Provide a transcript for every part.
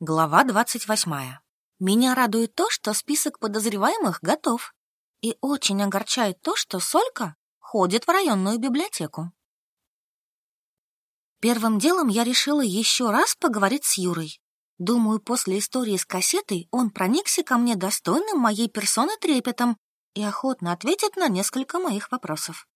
Глава двадцать восьмая. Меня радует то, что список подозреваемых готов. И очень огорчает то, что Солька ходит в районную библиотеку. Первым делом я решила еще раз поговорить с Юрой. Думаю, после истории с кассетой он проникся ко мне достойным моей персоны трепетом и охотно ответит на несколько моих вопросов.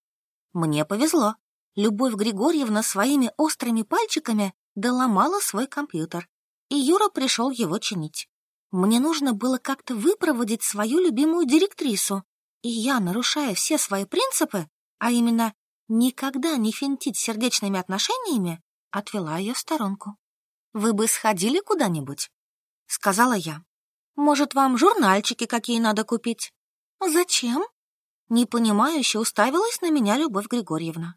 Мне повезло. Любовь Григорьевна своими острыми пальчиками доломала свой компьютер и Юра пришел его чинить. Мне нужно было как-то выпроводить свою любимую директрису, и я, нарушая все свои принципы, а именно никогда не финтить сердечными отношениями, отвела ее в сторонку. «Вы бы сходили куда-нибудь?» — сказала я. «Может, вам журнальчики какие надо купить?» «Зачем?» Непонимающе уставилась на меня Любовь Григорьевна.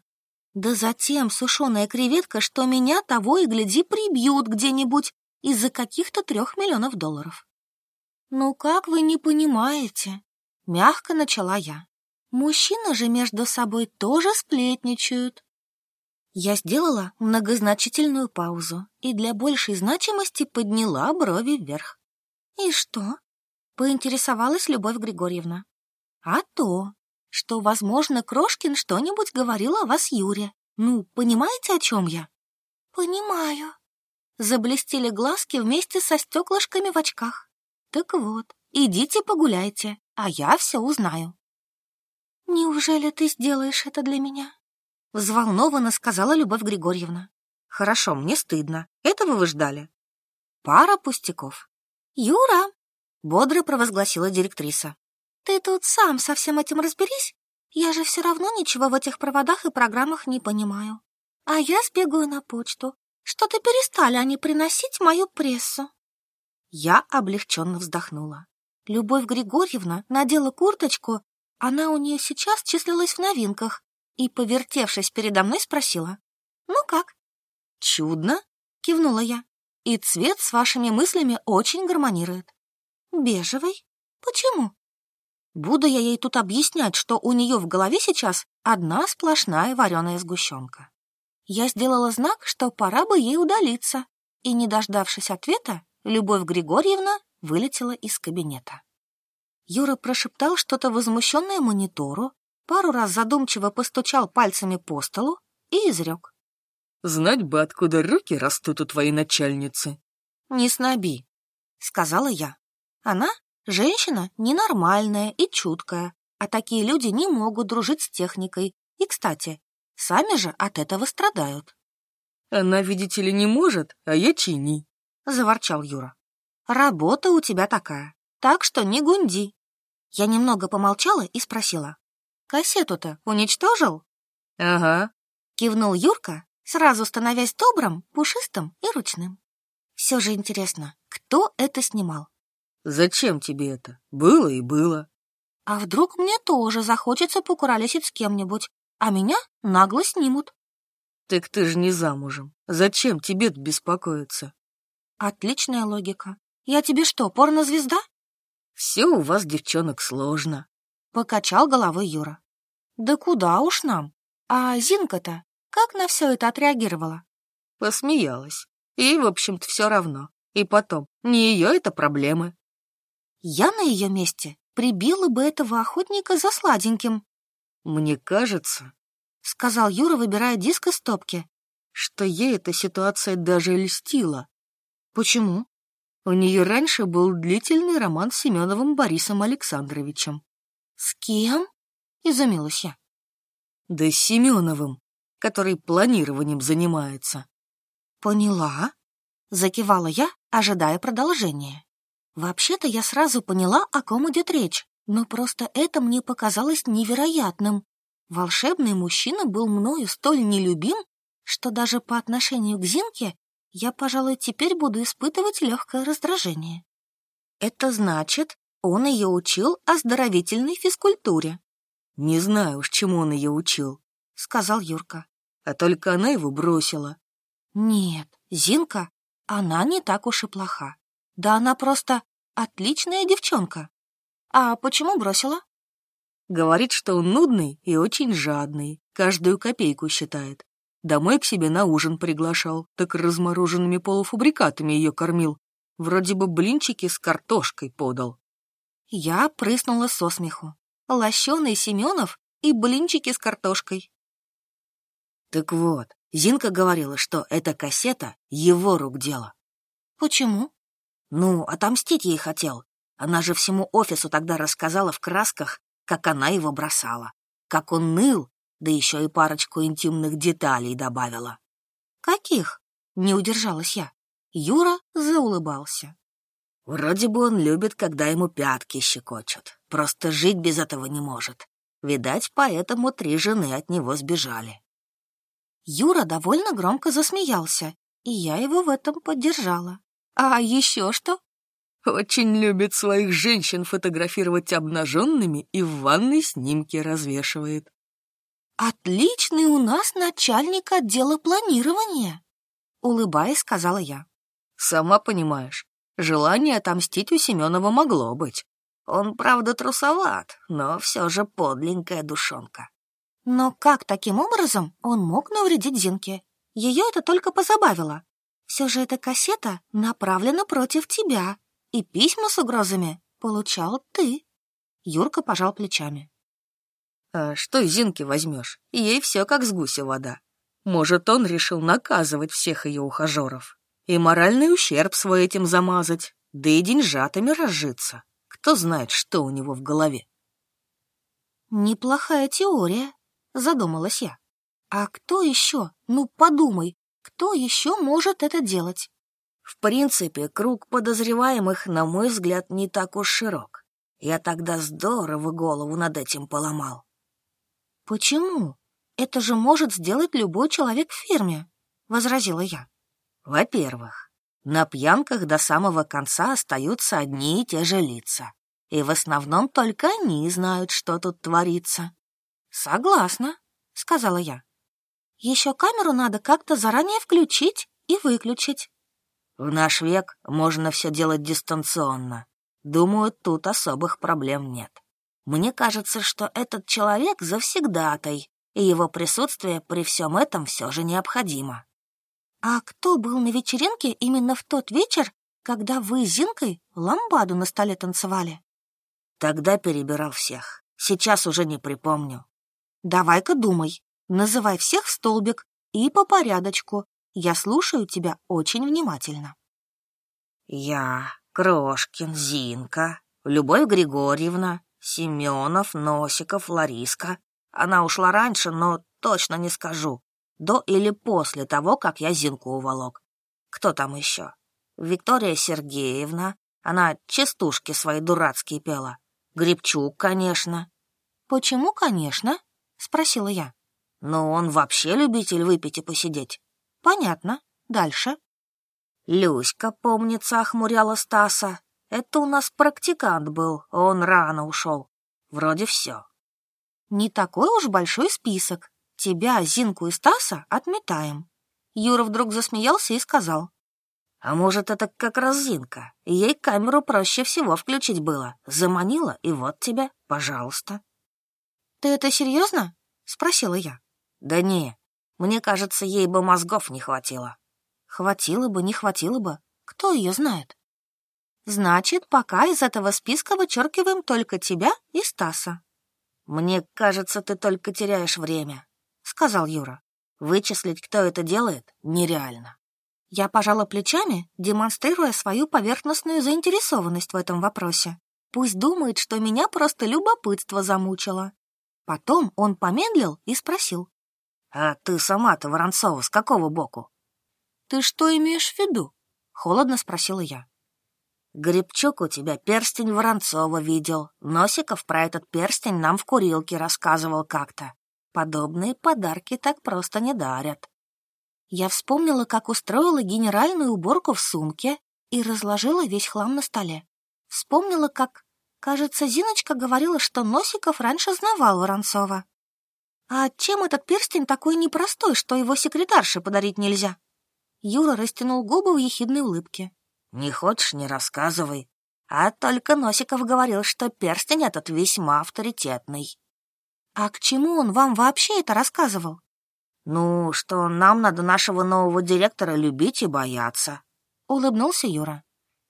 «Да затем сушеная креветка, что меня того и гляди прибьют где-нибудь из-за каких-то трех миллионов долларов. «Ну как вы не понимаете?» — мягко начала я. «Мужчины же между собой тоже сплетничают». Я сделала многозначительную паузу и для большей значимости подняла брови вверх. «И что?» — поинтересовалась Любовь Григорьевна. «А то, что, возможно, Крошкин что-нибудь говорил о вас Юре. Ну, понимаете, о чем я?» «Понимаю», заблестели глазки вместе со стеклышками в очках. Так вот, идите погуляйте, а я все узнаю. «Неужели ты сделаешь это для меня?» Взволнованно сказала Любовь Григорьевна. «Хорошо, мне стыдно. Этого вы ждали?» «Пара пустяков». «Юра!» — бодро провозгласила директриса. «Ты тут сам со всем этим разберись. Я же все равно ничего в этих проводах и программах не понимаю. А я сбегаю на почту, что-то перестали они приносить мою прессу. Я облегченно вздохнула. Любовь Григорьевна надела курточку, она у нее сейчас числилась в новинках, и, повертевшись передо мной, спросила. «Ну как?» «Чудно», — кивнула я. «И цвет с вашими мыслями очень гармонирует». «Бежевый? Почему?» Буду я ей тут объяснять, что у нее в голове сейчас одна сплошная вареная сгущенка. Я сделала знак, что пора бы ей удалиться, и, не дождавшись ответа, Любовь Григорьевна вылетела из кабинета. Юра прошептал что-то возмущенное монитору, пару раз задумчиво постучал пальцами по столу и изрек. «Знать бы, откуда руки растут у твоей начальницы». «Не сноби», — сказала я. «Она женщина ненормальная и чуткая, а такие люди не могут дружить с техникой. И, кстати, Сами же от этого страдают. Она, видите ли, не может, а я чини, заворчал Юра. Работа у тебя такая, так что не гунди. Я немного помолчала и спросила. Кассету-то уничтожил? Ага, кивнул Юрка, сразу становясь добрым, пушистым и ручным. Все же интересно, кто это снимал? Зачем тебе это? Было и было. А вдруг мне тоже захочется покуролесить с кем-нибудь, а меня нагло снимут. Так ты же не замужем. Зачем тебе беспокоиться? Отличная логика. Я тебе что, порнозвезда? Все у вас, девчонок, сложно. Покачал головой Юра. Да куда уж нам? А Зинка-то как на все это отреагировала? Посмеялась. И, в общем-то, все равно. И потом, не ее это проблемы. Я на ее месте прибила бы этого охотника за сладеньким. «Мне кажется», — сказал Юра, выбирая диск из стопки, «что ей эта ситуация даже льстила». «Почему?» У нее раньше был длительный роман с Семеновым Борисом Александровичем. «С кем?» — изумилась я. «Да с Семеновым, который планированием занимается». «Поняла», — закивала я, ожидая продолжения. Вообще-то я сразу поняла, о ком идет речь но просто это мне показалось невероятным. Волшебный мужчина был мною столь нелюбим, что даже по отношению к Зинке я, пожалуй, теперь буду испытывать легкое раздражение. Это значит, он ее учил оздоровительной физкультуре. «Не знаю уж, чему он ее учил», — сказал Юрка. «А только она его бросила». «Нет, Зинка, она не так уж и плоха. Да она просто отличная девчонка». А почему бросила? Говорит, что он нудный и очень жадный, каждую копейку считает. Домой к себе на ужин приглашал, так размороженными полуфабрикатами ее кормил. Вроде бы блинчики с картошкой подал. Я прыснула со смеху. Лощеный Семенов и блинчики с картошкой. Так вот, Зинка говорила, что эта кассета — его рук дело. Почему? Ну, отомстить ей хотел. Она же всему офису тогда рассказала в красках, как она его бросала, как он ныл, да еще и парочку интимных деталей добавила. Каких? Не удержалась я. Юра заулыбался. Вроде бы он любит, когда ему пятки щекочут. Просто жить без этого не может. Видать, поэтому три жены от него сбежали. Юра довольно громко засмеялся, и я его в этом поддержала. А еще что? Очень любит своих женщин фотографировать обнаженными и в ванной снимки развешивает. Отличный у нас начальник отдела планирования, улыбаясь, сказала я. Сама понимаешь, желание отомстить у Семенова могло быть. Он, правда, трусоват, но все же подленькая душонка. Но как таким образом он мог навредить Зинке? Ее это только позабавило. Все же эта кассета направлена против тебя, и письма с угрозами получал ты. Юрка пожал плечами. А что из Зинки возьмешь? Ей все как с гуся вода. Может, он решил наказывать всех ее ухажеров и моральный ущерб свой этим замазать, да и деньжатами разжиться. Кто знает, что у него в голове. Неплохая теория, задумалась я. А кто еще? Ну, подумай, кто еще может это делать? В принципе, круг подозреваемых, на мой взгляд, не так уж широк. Я тогда здорово голову над этим поломал. Почему? Это же может сделать любой человек в фирме, возразила я. Во-первых, на пьянках до самого конца остаются одни и те же лица. И в основном только они знают, что тут творится. Согласна, сказала я. Еще камеру надо как-то заранее включить и выключить. В наш век можно все делать дистанционно. Думаю, тут особых проблем нет. Мне кажется, что этот человек завсегдатай, и его присутствие при всем этом все же необходимо. А кто был на вечеринке именно в тот вечер, когда вы с Зинкой ламбаду на столе танцевали? Тогда перебирал всех. Сейчас уже не припомню. Давай-ка думай. Называй всех в столбик и по порядочку. Я слушаю тебя очень внимательно. Я, Крошкин, Зинка, Любовь Григорьевна, Семенов, Носиков, Лариска. Она ушла раньше, но точно не скажу. До или после того, как я Зинку уволок. Кто там еще? Виктория Сергеевна. Она частушки свои дурацкие пела. Грибчук, конечно. «Почему, конечно?» — спросила я. Но он вообще любитель выпить и посидеть. Понятно. Дальше. Люська, помнится, охмуряла Стаса. Это у нас практикант был, он рано ушел. Вроде все. Не такой уж большой список. Тебя, Зинку и Стаса отметаем. Юра вдруг засмеялся и сказал. А может, это как раз Зинка? Ей камеру проще всего включить было. Заманила, и вот тебе, пожалуйста. Ты это серьезно? Спросила я. Да не, мне кажется, ей бы мозгов не хватило. Хватило бы, не хватило бы. Кто ее знает? Значит, пока из этого списка вычеркиваем только тебя и Стаса. Мне кажется, ты только теряешь время, сказал Юра. Вычислить, кто это делает, нереально. Я пожала плечами, демонстрируя свою поверхностную заинтересованность в этом вопросе. Пусть думает, что меня просто любопытство замучило. Потом он помедлил и спросил. «А ты сама-то, Воронцова, с какого боку?» «Ты что имеешь в виду?» — холодно спросила я. «Грибчук у тебя перстень Воронцова видел. Носиков про этот перстень нам в курилке рассказывал как-то. Подобные подарки так просто не дарят». Я вспомнила, как устроила генеральную уборку в сумке и разложила весь хлам на столе. Вспомнила, как Кажется, Зиночка говорила, что Носиков раньше знавал Воронцова. А чем этот перстень такой непростой, что его секретарше подарить нельзя? Юра растянул губы в ехидной улыбке. Не хочешь, не рассказывай. А только Носиков говорил, что перстень этот весьма авторитетный. А к чему он вам вообще это рассказывал? Ну, что нам надо нашего нового директора любить и бояться. Улыбнулся Юра.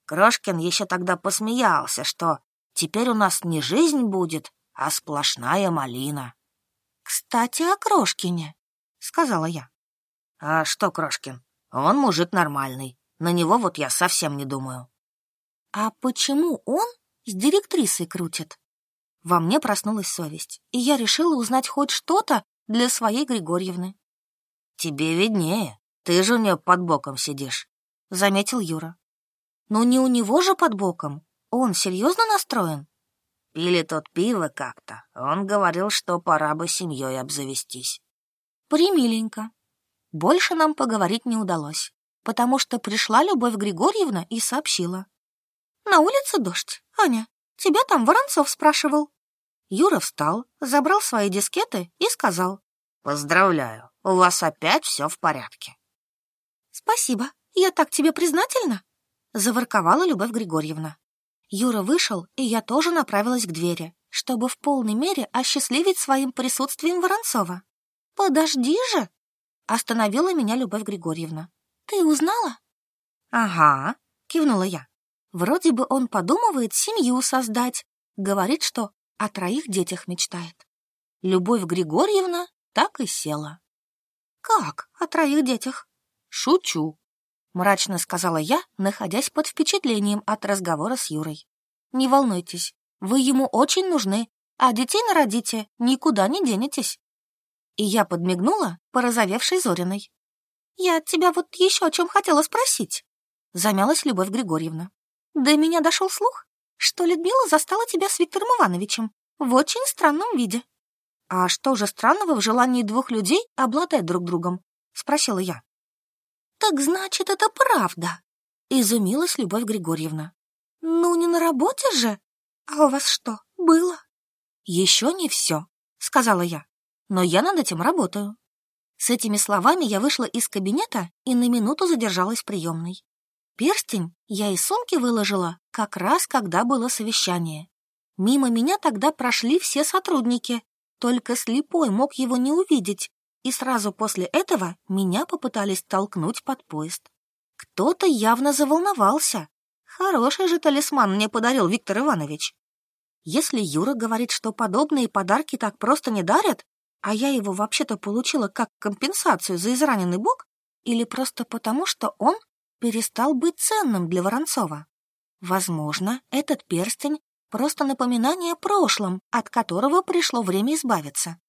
Крошкин еще тогда посмеялся, что теперь у нас не жизнь будет, а сплошная малина. «Кстати, о Крошкине», — сказала я. «А что Крошкин? Он мужик нормальный. На него вот я совсем не думаю». «А почему он с директрисой крутит?» Во мне проснулась совесть, и я решила узнать хоть что-то для своей Григорьевны. «Тебе виднее, ты же у нее под боком сидишь», — заметил Юра. «Но не у него же под боком. Он серьезно настроен?» Пили тот пиво как-то. Он говорил, что пора бы семьей обзавестись. Примиленько. Больше нам поговорить не удалось, потому что пришла Любовь Григорьевна и сообщила. «На улице дождь. Аня, тебя там Воронцов спрашивал». Юра встал, забрал свои дискеты и сказал. «Поздравляю, у вас опять все в порядке». «Спасибо, я так тебе признательна», — заворковала Любовь Григорьевна. Юра вышел, и я тоже направилась к двери, чтобы в полной мере осчастливить своим присутствием Воронцова. «Подожди же!» — остановила меня Любовь Григорьевна. «Ты узнала?» «Ага», — кивнула я. «Вроде бы он подумывает семью создать. Говорит, что о троих детях мечтает. Любовь Григорьевна так и села. «Как о троих детях?» «Шучу», — мрачно сказала я, находясь под впечатлением от разговора с Юрой. «Не волнуйтесь, вы ему очень нужны, а детей народите, никуда не денетесь». И я подмигнула порозовевшей Зориной. «Я тебя вот еще о чем хотела спросить», — замялась Любовь Григорьевна. «До меня дошел слух, что Людмила застала тебя с Виктором Ивановичем в очень странном виде». «А что же странного в желании двух людей обладать друг другом?» — спросила я. «Так значит, это правда», — изумилась Любовь Григорьевна. «Ну, не на работе же? А у вас что, было?» «Еще не все», — сказала я. «Но я над этим работаю». С этими словами я вышла из кабинета и на минуту задержалась в приемной. Перстень я из сумки выложила как раз, когда было совещание. Мимо меня тогда прошли все сотрудники, только слепой мог его не увидеть, и сразу после этого меня попытались толкнуть под поезд. Кто-то явно заволновался. Хороший же талисман мне подарил Виктор Иванович. Если Юра говорит, что подобные подарки так просто не дарят, а я его вообще-то получила как компенсацию за израненный бок, или просто потому, что он перестал быть ценным для Воронцова. Возможно, этот перстень просто напоминание о прошлом, от которого пришло время избавиться.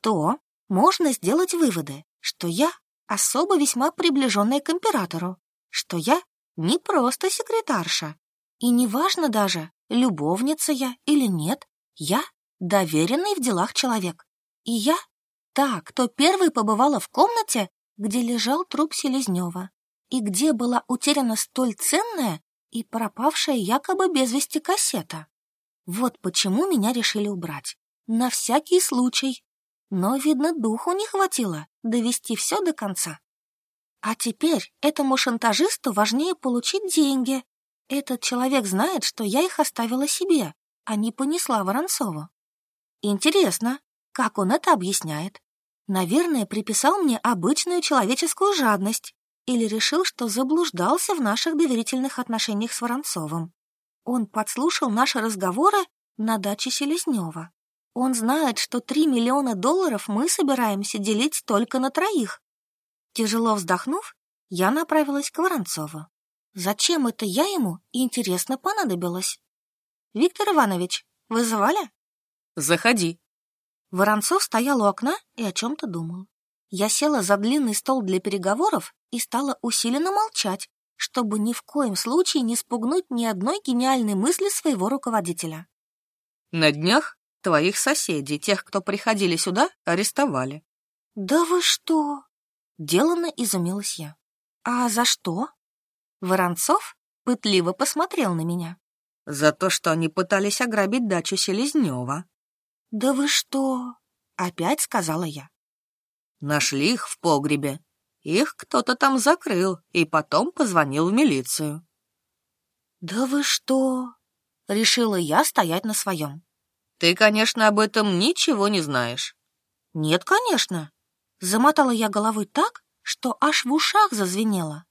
То можно сделать выводы, что я особо весьма приближенная к императору, что я не просто секретарша, и неважно даже, любовница я или нет, я доверенный в делах человек. И я та, кто первой побывала в комнате, где лежал труп Селезнева, и где была утеряна столь ценная и пропавшая якобы без вести кассета. Вот почему меня решили убрать. На всякий случай. Но, видно, духу не хватило довести все до конца. А теперь этому шантажисту важнее получить деньги. Этот человек знает, что я их оставила себе, а не понесла Воронцову. Интересно, как он это объясняет? Наверное, приписал мне обычную человеческую жадность или решил, что заблуждался в наших доверительных отношениях с Воронцовым. Он подслушал наши разговоры на даче Селезнева. Он знает, что три миллиона долларов мы собираемся делить только на троих. Тяжело вздохнув, я направилась к Воронцову. Зачем это я ему, интересно, понадобилось? Виктор Иванович, вызывали? Заходи. Воронцов стоял у окна и о чем-то думал. Я села за длинный стол для переговоров и стала усиленно молчать, чтобы ни в коем случае не спугнуть ни одной гениальной мысли своего руководителя. На днях твоих соседей, тех, кто приходили сюда, арестовали. Да вы что? Деланно изумилась я. А за что? Воронцов пытливо посмотрел на меня. За то, что они пытались ограбить дачу Селезнева. Да вы что? Опять сказала я. Нашли их в погребе, их кто-то там закрыл и потом позвонил в милицию. «Да вы что?» — решила я стоять на своем. «Ты, конечно, об этом ничего не знаешь». «Нет, конечно». Замотала я головой так, что аж в ушах зазвенело.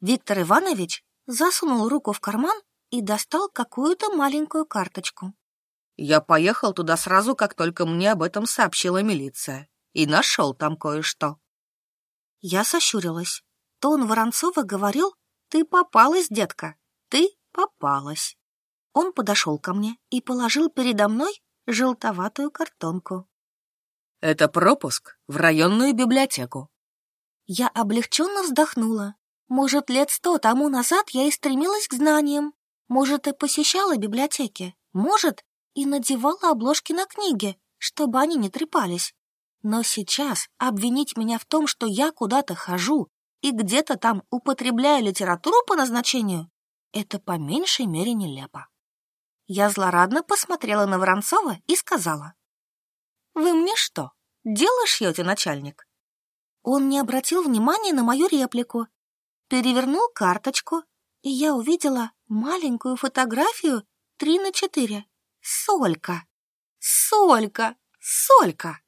Виктор Иванович засунул руку в карман и достал какую-то маленькую карточку. Я поехал туда сразу, как только мне об этом сообщила милиция, и нашел там кое-что. Я сощурилась. Тон Воронцова говорил, «Ты попалась, детка, ты попалась». Он подошел ко мне и положил передо мной желтоватую картонку. «Это пропуск в районную библиотеку». Я облегченно вздохнула. Может, лет сто тому назад я и стремилась к знаниям. Может, и посещала библиотеки. Может, и надевала обложки на книги, чтобы они не трепались. Но сейчас обвинить меня в том, что я куда-то хожу и где-то там употребляю литературу по назначению, это по меньшей мере нелепо. Я злорадно посмотрела на Воронцова и сказала. «Вы мне что, дело шьете, начальник?» Он не обратил внимания на мою реплику, перевернул карточку, и я увидела маленькую фотографию три на четыре. Солька! Солька! Солька!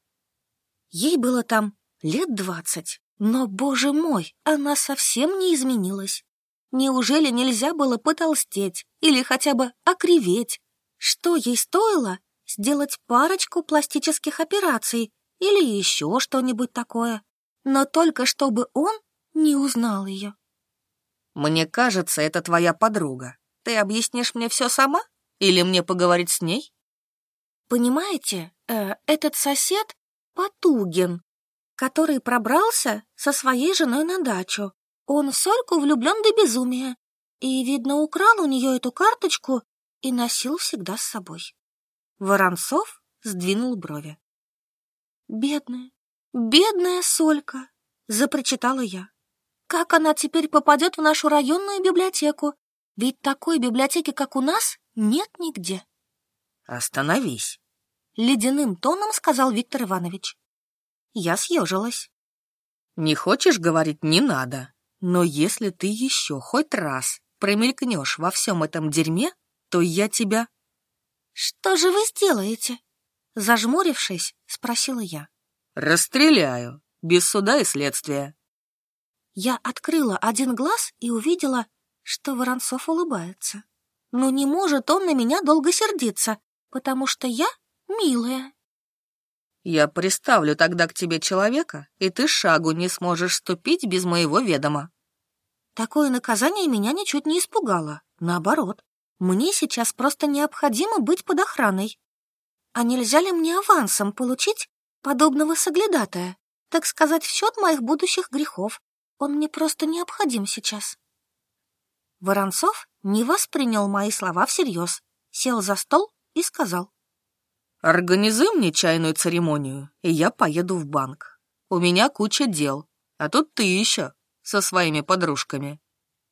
Ей было там лет двадцать, но, боже мой, она совсем не изменилась. Неужели нельзя было потолстеть или хотя бы окриветь? Что ей стоило сделать парочку пластических операций или еще что-нибудь такое? Но только чтобы он не узнал ее. «Мне кажется, это твоя подруга. Ты объяснишь мне все сама? Или мне поговорить с ней?» «Понимаете, э, этот сосед Потугин, который пробрался со своей женой на дачу. Он в Сольку влюблен до безумия и, видно, украл у нее эту карточку и носил всегда с собой. Воронцов сдвинул брови. «Бедная, бедная Солька!» — запрочитала я. «Как она теперь попадет в нашу районную библиотеку? Ведь такой библиотеки, как у нас, нет нигде». «Остановись!» — ледяным тоном сказал Виктор Иванович. Я съежилась. «Не хочешь говорить, не надо. Но если ты еще хоть раз промелькнешь во всем этом дерьме, то я тебя...» «Что же вы сделаете?» Зажмурившись, спросила я. «Расстреляю, без суда и следствия». Я открыла один глаз и увидела, что Воронцов улыбается. Но не может он на меня долго сердиться, потому что я милая. Я приставлю тогда к тебе человека, и ты шагу не сможешь ступить без моего ведома. Такое наказание меня ничуть не испугало. Наоборот, мне сейчас просто необходимо быть под охраной. А нельзя ли мне авансом получить подобного соглядатая, так сказать, в счет моих будущих грехов? Он мне просто необходим сейчас. Воронцов не воспринял мои слова всерьез, сел за стол и сказал. Организуй мне чайную церемонию, и я поеду в банк. У меня куча дел, а тут ты еще со своими подружками.